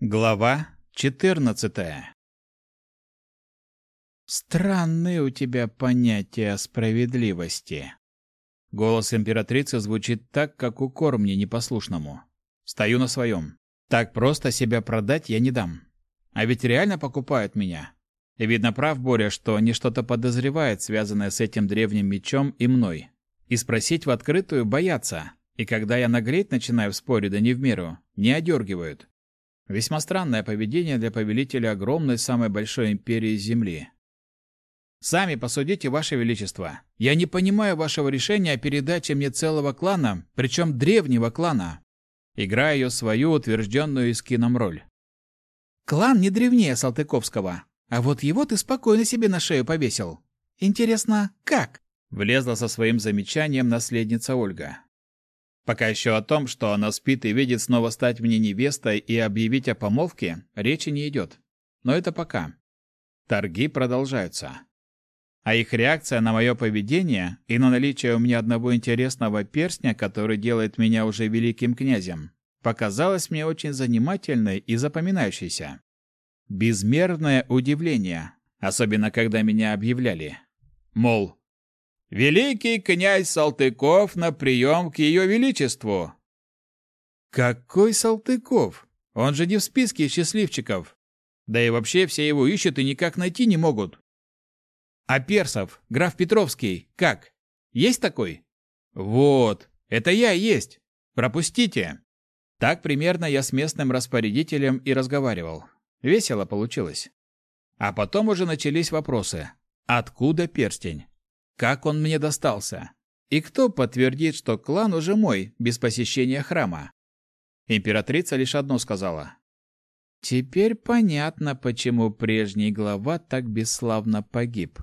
Глава 14. Странные у тебя понятия о справедливости. Голос императрицы звучит так, как укор мне непослушному. Стою на своем. Так просто себя продать я не дам. А ведь реально покупают меня. И видно прав Боря, что они что-то подозревают, связанное с этим древним мечом и мной. И спросить в открытую боятся. И когда я нагреть начинаю в споре, да не в меру, не одергивают. Весьма странное поведение для повелителя огромной самой большой империи Земли. Сами посудите, Ваше Величество. Я не понимаю вашего решения о передаче мне целого клана, причем древнего клана. Играю свою утвержденную Искином роль. Клан не древнее Салтыковского, а вот его ты спокойно себе на шею повесил. Интересно, как? Влезла со своим замечанием наследница Ольга. Пока еще о том, что она спит и видит снова стать мне невестой и объявить о помолвке, речи не идет. Но это пока. Торги продолжаются. А их реакция на мое поведение и на наличие у меня одного интересного перстня, который делает меня уже великим князем, показалась мне очень занимательной и запоминающейся. Безмерное удивление, особенно когда меня объявляли. Мол, Великий князь Салтыков на прием к ее величеству. Какой Салтыков? Он же не в списке счастливчиков. Да и вообще все его ищут и никак найти не могут. А Персов, граф Петровский, как? Есть такой? Вот, это я есть. Пропустите. Так примерно я с местным распорядителем и разговаривал. Весело получилось. А потом уже начались вопросы. Откуда перстень? Как он мне достался? И кто подтвердит, что клан уже мой, без посещения храма? Императрица лишь одно сказала. Теперь понятно, почему прежний глава так бесславно погиб.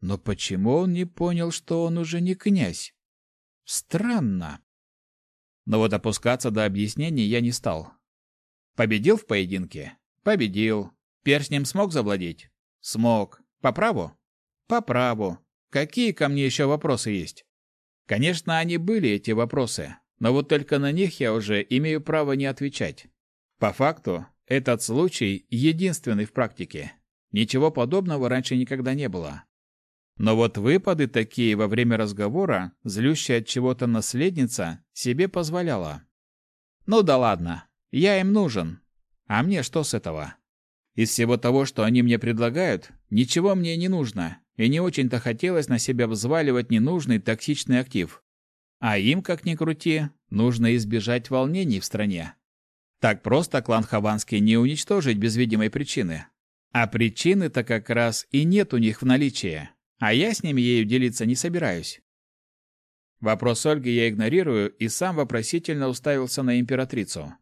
Но почему он не понял, что он уже не князь? Странно. Но вот опускаться до объяснений я не стал. Победил в поединке? Победил. Перстнем смог завладеть? Смог. По праву? По праву. Какие ко мне еще вопросы есть? Конечно, они были, эти вопросы, но вот только на них я уже имею право не отвечать. По факту, этот случай единственный в практике. Ничего подобного раньше никогда не было. Но вот выпады такие во время разговора, злющая от чего-то наследница, себе позволяла. Ну да ладно, я им нужен. А мне что с этого? Из всего того, что они мне предлагают, ничего мне не нужно, и не очень-то хотелось на себя взваливать ненужный токсичный актив. А им, как ни крути, нужно избежать волнений в стране. Так просто клан Хованский не уничтожить без видимой причины. А причины-то как раз и нет у них в наличии, а я с ними ею делиться не собираюсь. Вопрос Ольги я игнорирую и сам вопросительно уставился на императрицу.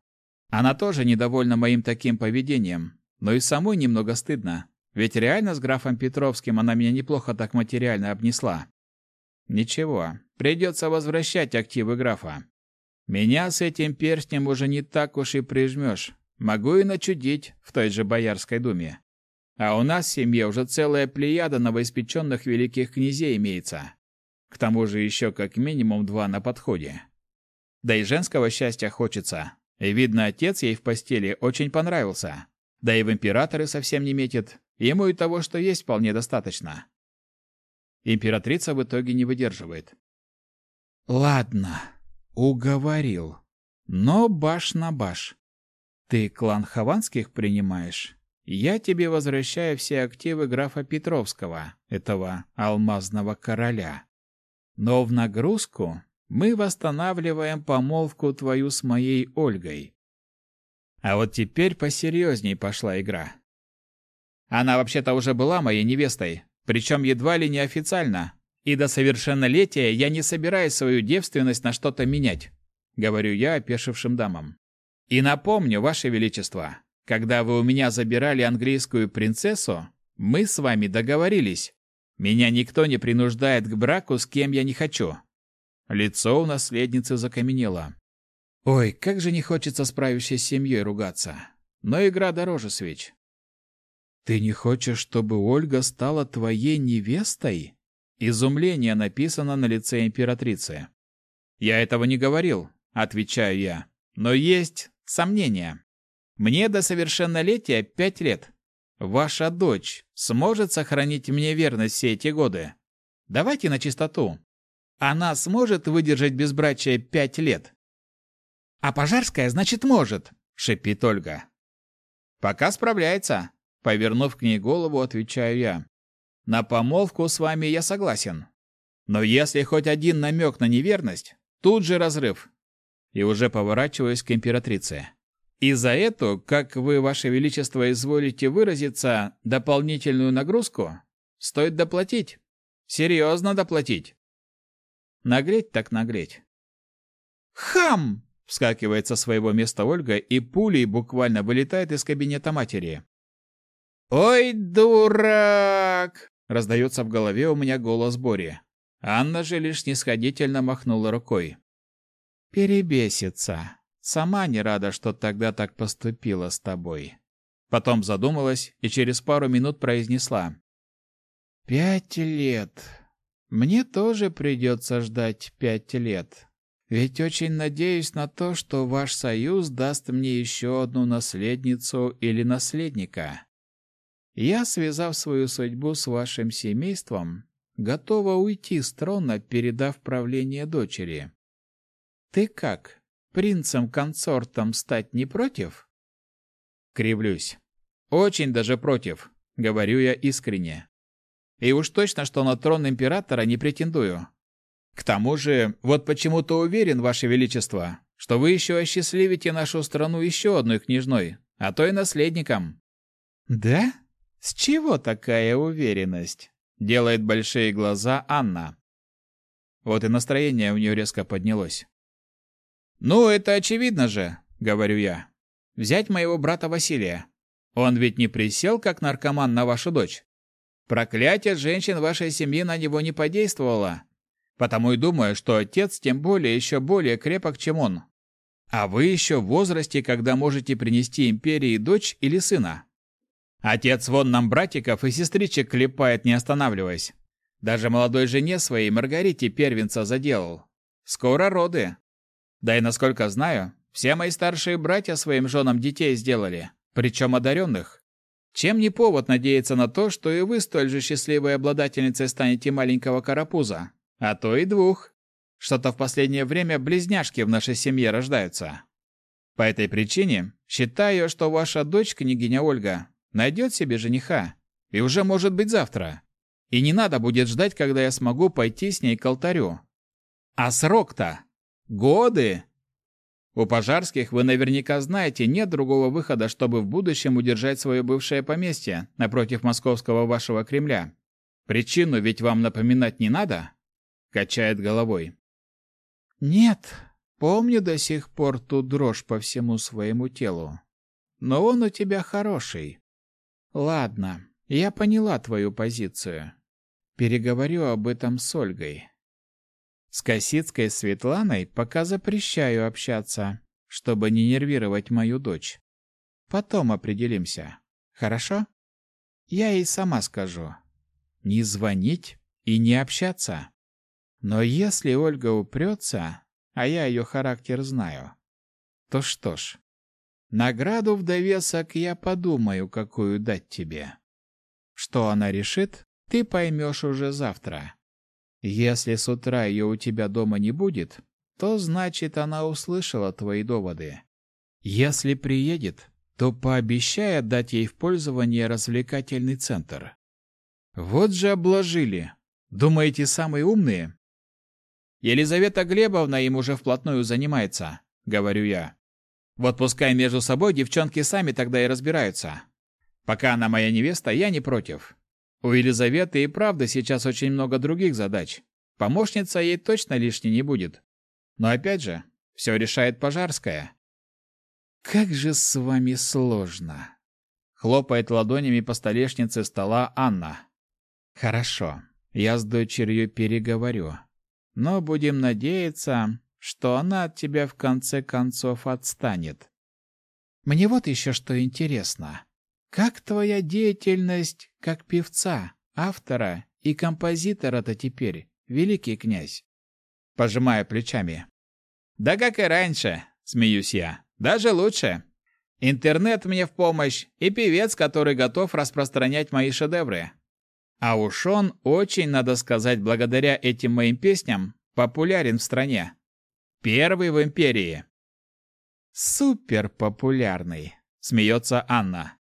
Она тоже недовольна моим таким поведением, но и самой немного стыдно. Ведь реально с графом Петровским она меня неплохо так материально обнесла. Ничего, придется возвращать активы графа. Меня с этим перстнем уже не так уж и прижмешь. Могу и начудить в той же Боярской думе. А у нас в семье уже целая плеяда новоиспеченных великих князей имеется. К тому же еще как минимум два на подходе. Да и женского счастья хочется. И видно, отец ей в постели очень понравился. Да и в императоры совсем не метит. Ему и того, что есть, вполне достаточно. Императрица в итоге не выдерживает. Ладно, уговорил. Но баш на баш. Ты клан Хованских принимаешь? Я тебе возвращаю все активы графа Петровского, этого алмазного короля. Но в нагрузку мы восстанавливаем помолвку твою с моей Ольгой. А вот теперь посерьезней пошла игра. Она вообще-то уже была моей невестой, причем едва ли не официально. И до совершеннолетия я не собираюсь свою девственность на что-то менять, говорю я опешившим дамам. И напомню, ваше величество, когда вы у меня забирали английскую принцессу, мы с вами договорились. Меня никто не принуждает к браку с кем я не хочу. Лицо у наследницы закаменело. Ой, как же не хочется с семьей ругаться. Но игра дороже свеч. Ты не хочешь, чтобы Ольга стала твоей невестой? Изумление написано на лице императрицы. Я этого не говорил, отвечаю я. Но есть сомнения. Мне до совершеннолетия пять лет. Ваша дочь сможет сохранить мне верность все эти годы? Давайте на чистоту. Она сможет выдержать безбрачие пять лет? А Пожарская, значит, может, шипит Ольга. Пока справляется, повернув к ней голову, отвечаю я. На помолвку с вами я согласен. Но если хоть один намек на неверность, тут же разрыв. И уже поворачиваюсь к императрице. И за эту, как вы, ваше величество, изволите выразиться, дополнительную нагрузку стоит доплатить. Серьезно доплатить. Наглеть так наглеть. «Хам!» — вскакивает со своего места Ольга и пулей буквально вылетает из кабинета матери. «Ой, дурак!» — раздается в голове у меня голос Бори. Анна же лишь снисходительно махнула рукой. «Перебесится. Сама не рада, что тогда так поступила с тобой». Потом задумалась и через пару минут произнесла. «Пять лет. Мне тоже придется ждать пять лет. Ведь очень надеюсь на то, что ваш союз даст мне еще одну наследницу или наследника. Я, связав свою судьбу с вашим семейством, готова уйти с трона, передав правление дочери. Ты как, принцем-консортом стать не против? Кривлюсь. Очень даже против, говорю я искренне. И уж точно, что на трон императора не претендую. К тому же, вот почему-то уверен, ваше величество, что вы еще осчастливите нашу страну еще одной княжной, а то и наследником. Да? С чего такая уверенность? Делает большие глаза Анна. Вот и настроение у нее резко поднялось. Ну, это очевидно же, говорю я. Взять моего брата Василия. Он ведь не присел как наркоман на вашу дочь. Проклятие женщин вашей семьи на него не подействовало. Потому и думаю, что отец тем более еще более крепок, чем он. А вы еще в возрасте, когда можете принести империи дочь или сына. Отец вон нам братиков и сестричек клепает, не останавливаясь. Даже молодой жене своей Маргарите первенца заделал. Скоро роды. Да и насколько знаю, все мои старшие братья своим женам детей сделали, причем одаренных. Чем не повод надеяться на то, что и вы столь же счастливой обладательницей станете маленького карапуза, а то и двух. Что-то в последнее время близняшки в нашей семье рождаются. По этой причине считаю, что ваша дочь, княгиня Ольга, найдет себе жениха, и уже может быть завтра. И не надо будет ждать, когда я смогу пойти с ней к алтарю. А срок-то? Годы! У пожарских, вы наверняка знаете, нет другого выхода, чтобы в будущем удержать свое бывшее поместье напротив московского вашего Кремля. Причину ведь вам напоминать не надо? Качает головой. Нет, помню до сих пор ту дрожь по всему своему телу. Но он у тебя хороший. Ладно, я поняла твою позицию. Переговорю об этом с Ольгой. С Косицкой Светланой пока запрещаю общаться, чтобы не нервировать мою дочь. Потом определимся. Хорошо? Я ей сама скажу. Не звонить и не общаться. Но если Ольга упрется, а я ее характер знаю, то что ж, Награду в довесок я подумаю, какую дать тебе. Что она решит, ты поймешь уже завтра. Если с утра ее у тебя дома не будет, то значит, она услышала твои доводы. Если приедет, то пообещай отдать ей в пользование развлекательный центр. Вот же обложили. Думаете, самые умные? Елизавета Глебовна им уже вплотную занимается, говорю я. Вот пускай между собой девчонки сами тогда и разбираются. Пока она моя невеста, я не против. У Елизаветы и правда сейчас очень много других задач. Помощница ей точно лишней не будет. Но опять же, все решает Пожарская. Как же с вами сложно. Хлопает ладонями по столешнице стола Анна. Хорошо, я с дочерью переговорю. Но будем надеяться, что она от тебя в конце концов отстанет. Мне вот еще что интересно. Как твоя деятельность как певца, автора и композитора-то теперь, великий князь? Пожимая плечами. Да как и раньше, смеюсь я. Даже лучше. Интернет мне в помощь и певец, который готов распространять мои шедевры. А уж он очень, надо сказать, благодаря этим моим песням, популярен в стране. Первый в империи. Супер популярный, смеется Анна.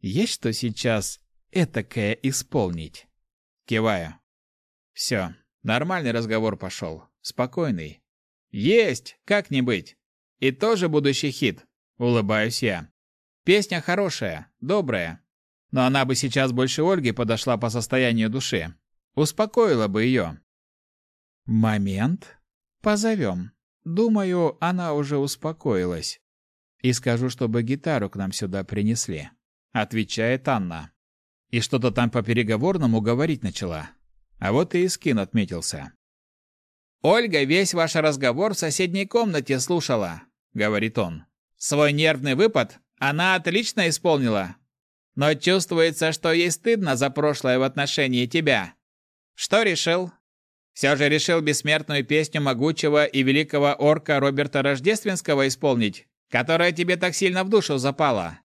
Есть что сейчас этакое исполнить? Киваю. Все, нормальный разговор пошел, спокойный. Есть, как не быть. И тоже будущий хит. Улыбаюсь я. Песня хорошая, добрая. Но она бы сейчас больше Ольги подошла по состоянию души. Успокоила бы ее. Момент. Позовем. Думаю, она уже успокоилась. И скажу, чтобы гитару к нам сюда принесли. Отвечает Анна. И что-то там по переговорному говорить начала. А вот и Искин отметился. «Ольга весь ваш разговор в соседней комнате слушала», — говорит он. Свой нервный выпад она отлично исполнила. Но чувствуется, что ей стыдно за прошлое в отношении тебя. Что решил? Все же решил бессмертную песню могучего и великого орка Роберта Рождественского исполнить, которая тебе так сильно в душу запала.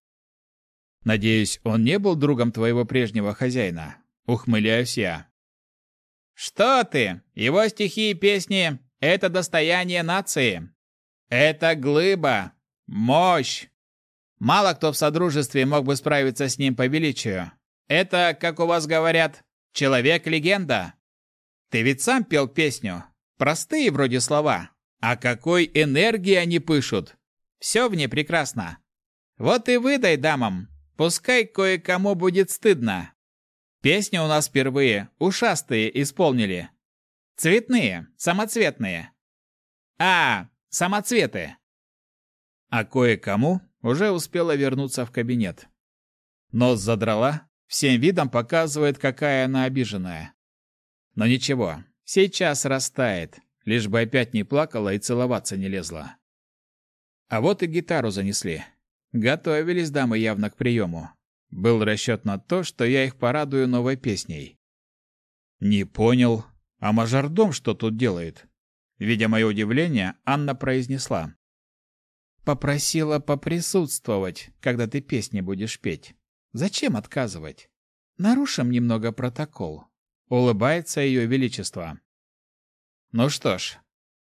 Надеюсь, он не был другом твоего прежнего хозяина. Ухмыляюсь я. Что ты? Его стихи и песни — это достояние нации. Это глыба, Мощь! Мало кто в содружестве мог бы справиться с ним по величию. Это, как у вас говорят, человек-легенда. Ты ведь сам пел песню. Простые вроде слова. А какой энергией они пышут. Все в ней прекрасно. Вот и выдай дамам. Пускай кое-кому будет стыдно. Песни у нас впервые ушастые исполнили. Цветные, самоцветные. А, самоцветы а кое-кому уже успела вернуться в кабинет. Нос задрала, всем видом показывает, какая она обиженная. Но ничего, сейчас растает, лишь бы опять не плакала и целоваться не лезла. А вот и гитару занесли. Готовились дамы явно к приему. Был расчет на то, что я их порадую новой песней. Не понял, а мажордом что тут делает? Видя мое удивление, Анна произнесла. Попросила поприсутствовать, когда ты песни будешь петь. Зачем отказывать? Нарушим немного протокол. Улыбается ее величество. Ну что ж,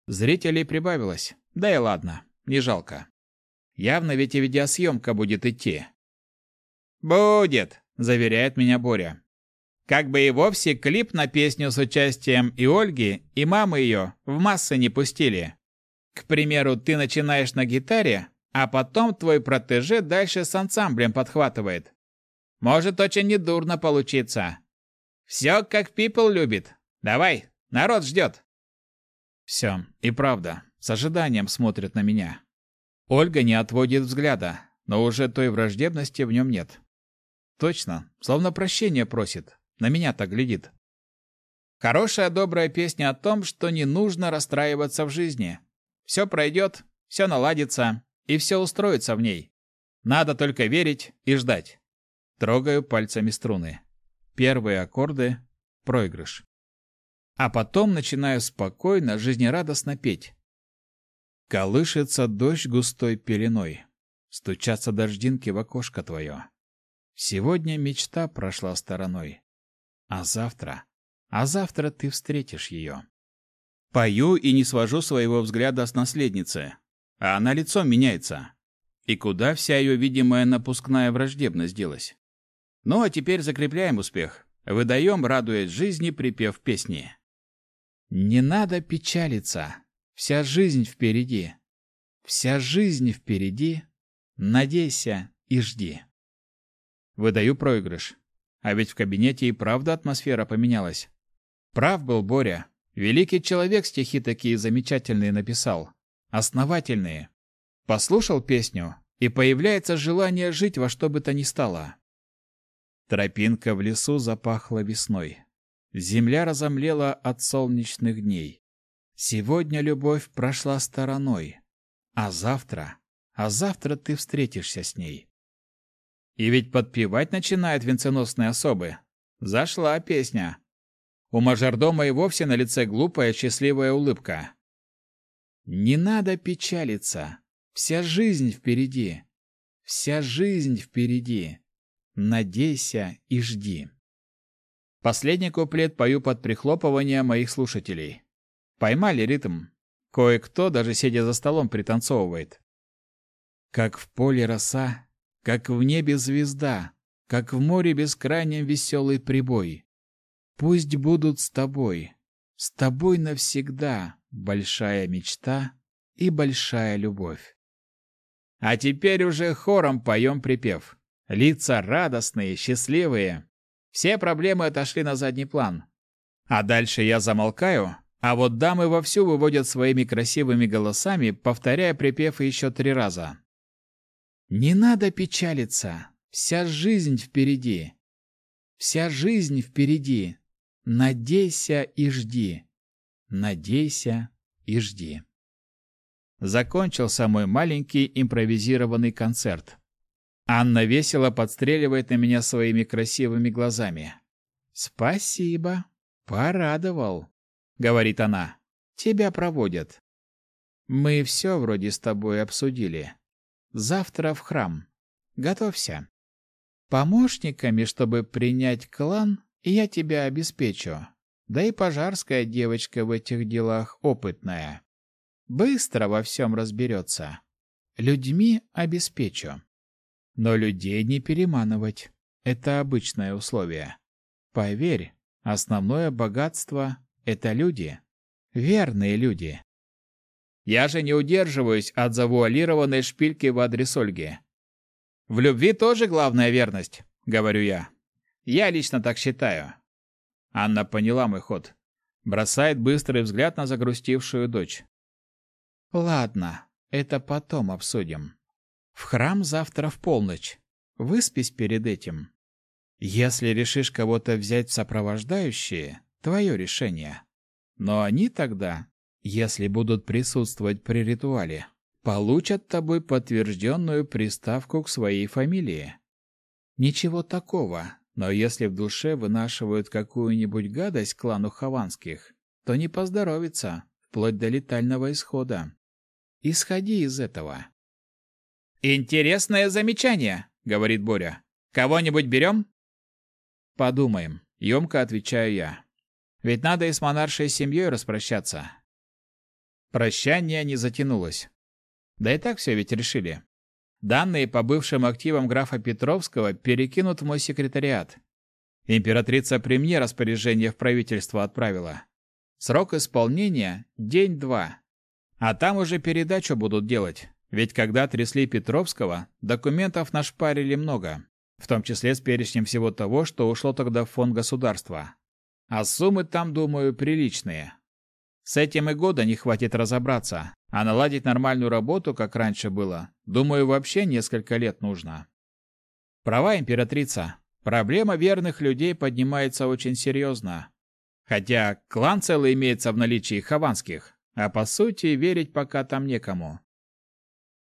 зрителей прибавилось. Да и ладно, не жалко. Явно ведь и видеосъемка будет идти. «Будет», — заверяет меня Боря. Как бы и вовсе клип на песню с участием и Ольги, и мамы ее в массы не пустили. К примеру, ты начинаешь на гитаре, а потом твой протеже дальше с ансамблем подхватывает. Может очень недурно получиться. Все как People любит. Давай, народ ждет. Все, и правда, с ожиданием смотрит на меня. Ольга не отводит взгляда, но уже той враждебности в нем нет. Точно, словно прощения просит, на меня так глядит. Хорошая добрая песня о том, что не нужно расстраиваться в жизни, все пройдет, все наладится, и все устроится в ней. Надо только верить и ждать. Трогаю пальцами струны. Первые аккорды — проигрыш. А потом начинаю спокойно, жизнерадостно петь. Колышется дождь густой пеленой. Стучатся дождинки в окошко твое. Сегодня мечта прошла стороной. А завтра? А завтра ты встретишь ее. Пою и не свожу своего взгляда с наследницы, а она лицом меняется. И куда вся ее видимая напускная враждебность делась? Ну а теперь закрепляем успех. Выдаем, радуясь жизни, припев песни. Не надо печалиться. Вся жизнь впереди. Вся жизнь впереди. Надейся и жди. Выдаю проигрыш. А ведь в кабинете и правда атмосфера поменялась. Прав был Боря. Великий человек стихи такие замечательные написал. Основательные. Послушал песню, и появляется желание жить во что бы то ни стало. Тропинка в лесу запахла весной. Земля разомлела от солнечных дней. Сегодня любовь прошла стороной. А завтра, а завтра ты встретишься с ней. И ведь подпевать начинают венценосные особы. Зашла песня. У мажордома и вовсе на лице глупая счастливая улыбка. «Не надо печалиться. Вся жизнь впереди. Вся жизнь впереди. Надейся и жди. Последний куплет пою под прихлопывание моих слушателей. Поймали ритм. Кое-кто, даже сидя за столом, пританцовывает. Как в поле роса, как в небе звезда, как в море бескрайнем веселый прибой. Пусть будут с тобой, с тобой навсегда большая мечта и большая любовь. А теперь уже хором поем припев. Лица радостные, счастливые. Все проблемы отошли на задний план. А дальше я замолкаю, а вот дамы вовсю выводят своими красивыми голосами, повторяя припев еще три раза. Не надо печалиться, вся жизнь впереди. Вся жизнь впереди. Надейся и жди. Надейся и жди. Закончился мой маленький импровизированный концерт. Анна весело подстреливает на меня своими красивыми глазами. «Спасибо, порадовал», — говорит она. «Тебя проводят. Мы все вроде с тобой обсудили. Завтра в храм. Готовься. Помощниками, чтобы принять клан, я тебя обеспечу. Да и пожарская девочка в этих делах опытная. Быстро во всем разберется. Людьми обеспечу. Но людей не переманывать. Это обычное условие. Поверь, основное богатство — это люди. Верные люди. Я же не удерживаюсь от завуалированной шпильки в адрес Ольги. В любви тоже главная верность, говорю я. Я лично так считаю. Анна поняла мой ход. Бросает быстрый взгляд на загрустившую дочь. Ладно, это потом обсудим. В храм завтра в полночь. Выспись перед этим. Если решишь кого-то взять в сопровождающие, твое решение. Но они тогда, если будут присутствовать при ритуале, получат тобой подтвержденную приставку к своей фамилии. Ничего такого, но если в душе вынашивают какую-нибудь гадость клану Хованских, то не поздоровится, вплоть до летального исхода. Исходи из этого. «Интересное замечание», — говорит Боря. «Кого-нибудь берем?» «Подумаем», — емко отвечаю я. «Ведь надо и с монаршей семьей распрощаться». Прощание не затянулось. Да и так все ведь решили. Данные по бывшим активам графа Петровского перекинут в мой секретариат. Императрица при мне распоряжение в правительство отправила. Срок исполнения – день-два. А там уже передачу будут делать. Ведь когда трясли Петровского, документов нашпарили много, в том числе с перечнем всего того, что ушло тогда в фонд государства. А суммы там, думаю, приличные. С этим и года не хватит разобраться, а наладить нормальную работу, как раньше было, думаю, вообще несколько лет нужно. Права императрица. Проблема верных людей поднимается очень серьезно. Хотя клан целый имеется в наличии хованских, а по сути, верить пока там некому.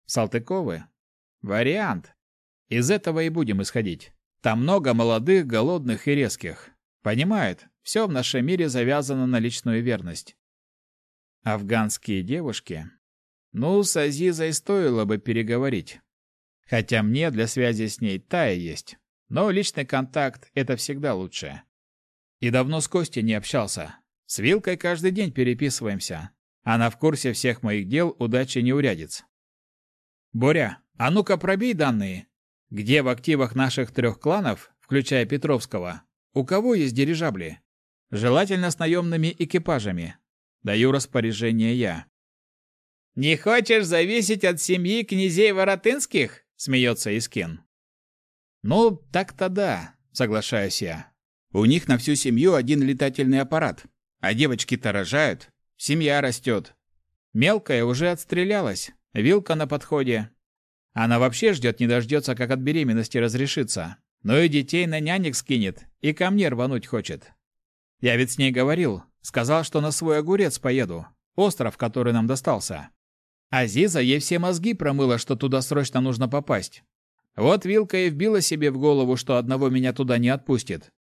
Салтыковы? Вариант. Из этого и будем исходить. Там много молодых, голодных и резких. Понимают, все в нашем мире завязано на личную верность. Афганские девушки? Ну, с Азизой стоило бы переговорить. Хотя мне для связи с ней Тая есть. Но личный контакт — это всегда лучше. И давно с Костей не общался. С Вилкой каждый день переписываемся. Она в курсе всех моих дел, удачи не урядец. Боря, а ну-ка пробей данные. Где в активах наших трех кланов, включая Петровского, у кого есть дирижабли? Желательно с наемными экипажами. Даю распоряжение я. «Не хочешь зависеть от семьи князей Воротынских?» — смеется Искин. «Ну, так-то да», — соглашаюсь я. «У них на всю семью один летательный аппарат, а девочки-то рожают, Семья растет. Мелкая уже отстрелялась, вилка на подходе. Она вообще ждет не дождется, как от беременности разрешится. Но и детей на нянек скинет, и ко мне рвануть хочет. Я ведь с ней говорил, сказал, что на свой огурец поеду, остров, который нам достался. Азиза ей все мозги промыла, что туда срочно нужно попасть. Вот Вилка и вбила себе в голову, что одного меня туда не отпустит.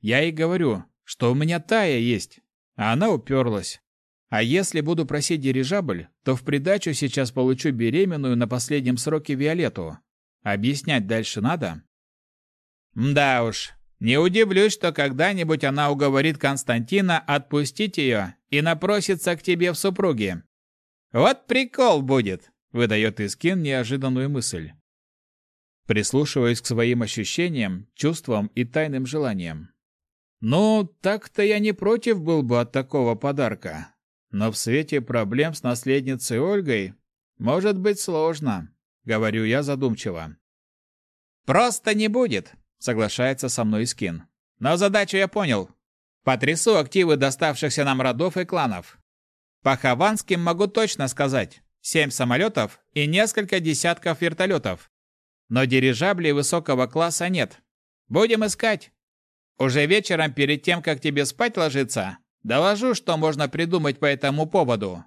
Я ей говорю, что у меня Тая есть, а она уперлась. А если буду просить дирижабль, то в придачу сейчас получу беременную на последнем сроке Виолетту. Объяснять дальше надо? Да уж, не удивлюсь, что когда-нибудь она уговорит Константина отпустить ее и напросится к тебе в супруги. Вот прикол будет, выдает Искин неожиданную мысль. Прислушиваясь к своим ощущениям, чувствам и тайным желаниям. Ну, так-то я не против был бы от такого подарка. Но в свете проблем с наследницей Ольгой может быть сложно, говорю я задумчиво. Просто не будет, соглашается со мной Скин. Но задачу я понял. Потрясу активы доставшихся нам родов и кланов. По Хованским могу точно сказать. Семь самолетов и несколько десятков вертолетов. Но дирижаблей высокого класса нет. Будем искать. Уже вечером перед тем, как тебе спать ложиться, доложу, что можно придумать по этому поводу.